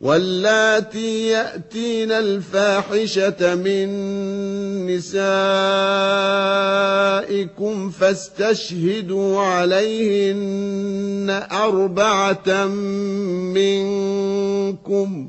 واللاتي يأتين الفاحشة من نسائكم فاستشهدوا عليهن أربعة منكم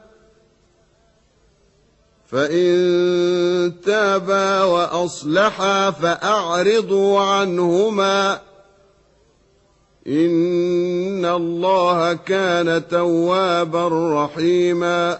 فإن تابا وأصلحا فأعرضوا عنهما إن الله كان توابا رحيما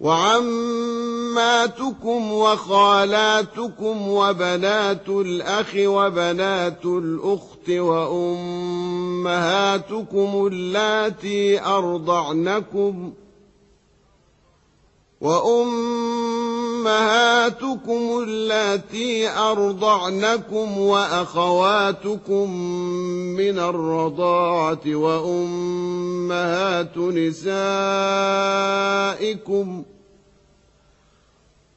وعماتكم وخالاتكم وبنات الأخ وبنات الأخت وأمهاتكم اللاتي أرضعنكم وأمهاتكم اللاتي أرضعنكم وأخواتكم من الرضاعة وأمهات نسائكم ۖ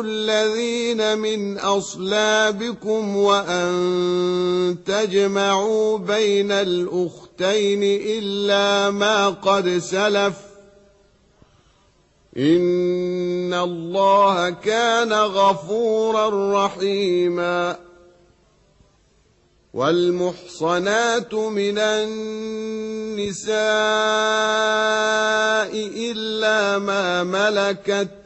الذين من أصلابكم وأن تجمعوا بين الأختين إلا ما قد سلف إن الله كان غفورا رحيماً والمحصنات من النساء إلا ما ملكت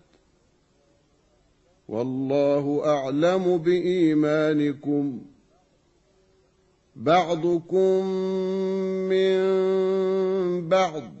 والله أعلم بإيمانكم. بعضكم من بعض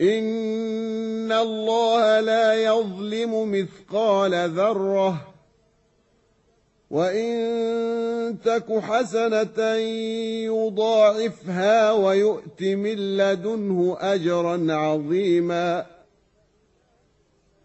ان الله لا يظلم مثقال ذره وان تك حسنه يضاعفها ويؤت من لدنه اجرا عظيما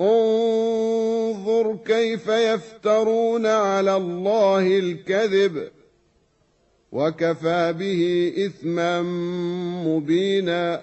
انظر كيف يفترون على الله الكذب وكفى به إثما مبينا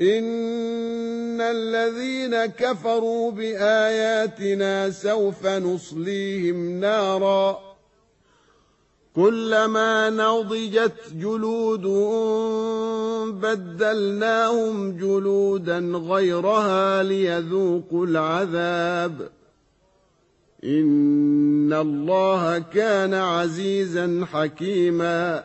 إن الذين كفروا بآياتنا سوف نصليهم نارا كلما نضجت جلودهم بدلناهم جلودا غيرها ليذوقوا العذاب إن الله كان عزيزا حكيما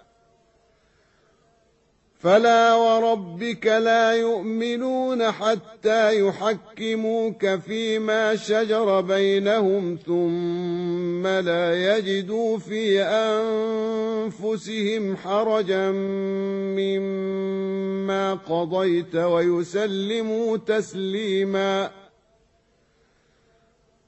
فلا وربك لا يؤمنون حتى يحكموك فيما شجر بينهم ثم لا يجدوا في أنفسهم حرجا مما قضيت ويسلموا تسليما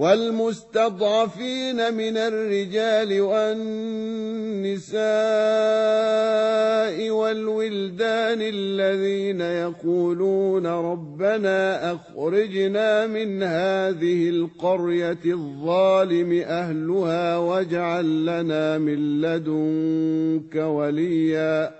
والمستضعفين من الرجال والنساء والولدان الذين يقولون ربنا أخرجنا من هذه القرية الظالم أهلها واجعل لنا من لدنك وليا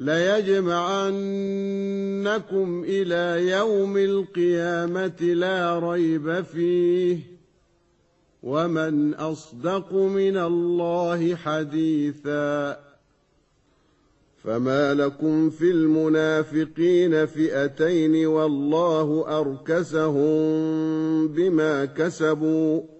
ليجمعنكم إلى يوم القيامة لا ريب فيه. ومن أصدق من الله حديثا. فما لكم في المنافقين فئتين والله أركسهم بما كسبوا.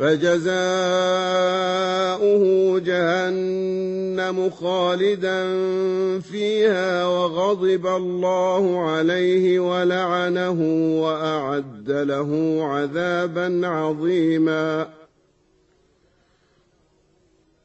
فجزاؤه جهنم خالدا فيها وغضب الله عليه ولعنه وأعد له عذابا عظيما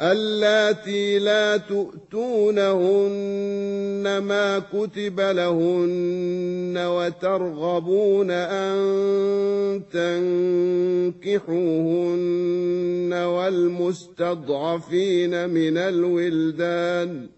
اللاتي لا تؤتونهن ما كتب لهن وترغبون أن تنكحوهن والمستضعفين من الولدان ۖ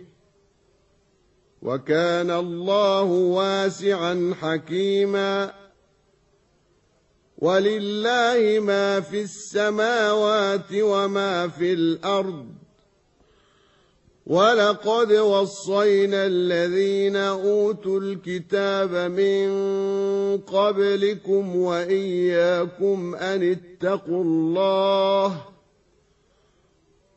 وكان الله واسعا حكيما. ولله ما في السماوات وما في الأرض. ولقد وصينا الذين أوتوا الكتاب من قبلكم وإياكم أن اتقوا الله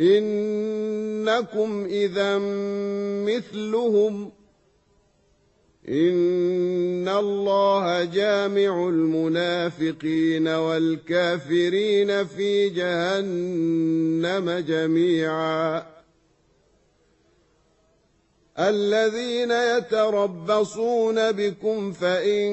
إنكم إذا مثلهم. إن الله جامع المنافقين والكافرين في جهنم جميعاً. الذين يتربصون بكم فإن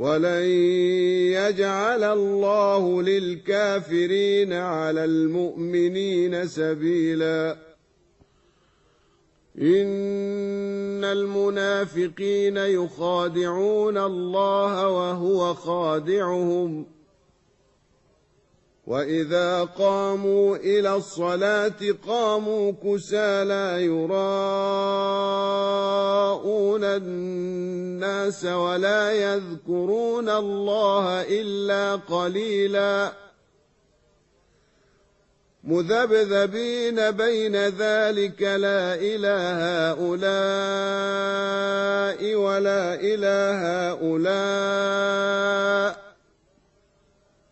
ولن يجعل الله للكافرين على المؤمنين سبيلا ان المنافقين يخادعون الله وهو خادعهم واذا قاموا إلى الصلاه قاموا كسى لا يراءون الناس ولا يذكرون الله الا قليلا مذبذبين بين ذلك لا إله هؤلاء ولا إله هؤلاء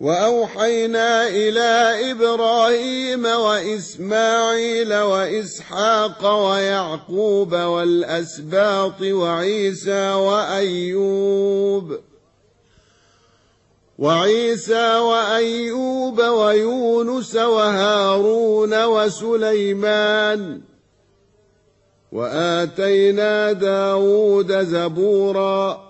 وأوحينا إلى إبراهيم وإسماعيل وإسحاق ويعقوب والأسباط وعيسى وأيوب وعيسى وأيوب ويونس وهارون وسليمان وآتينا داود زبورا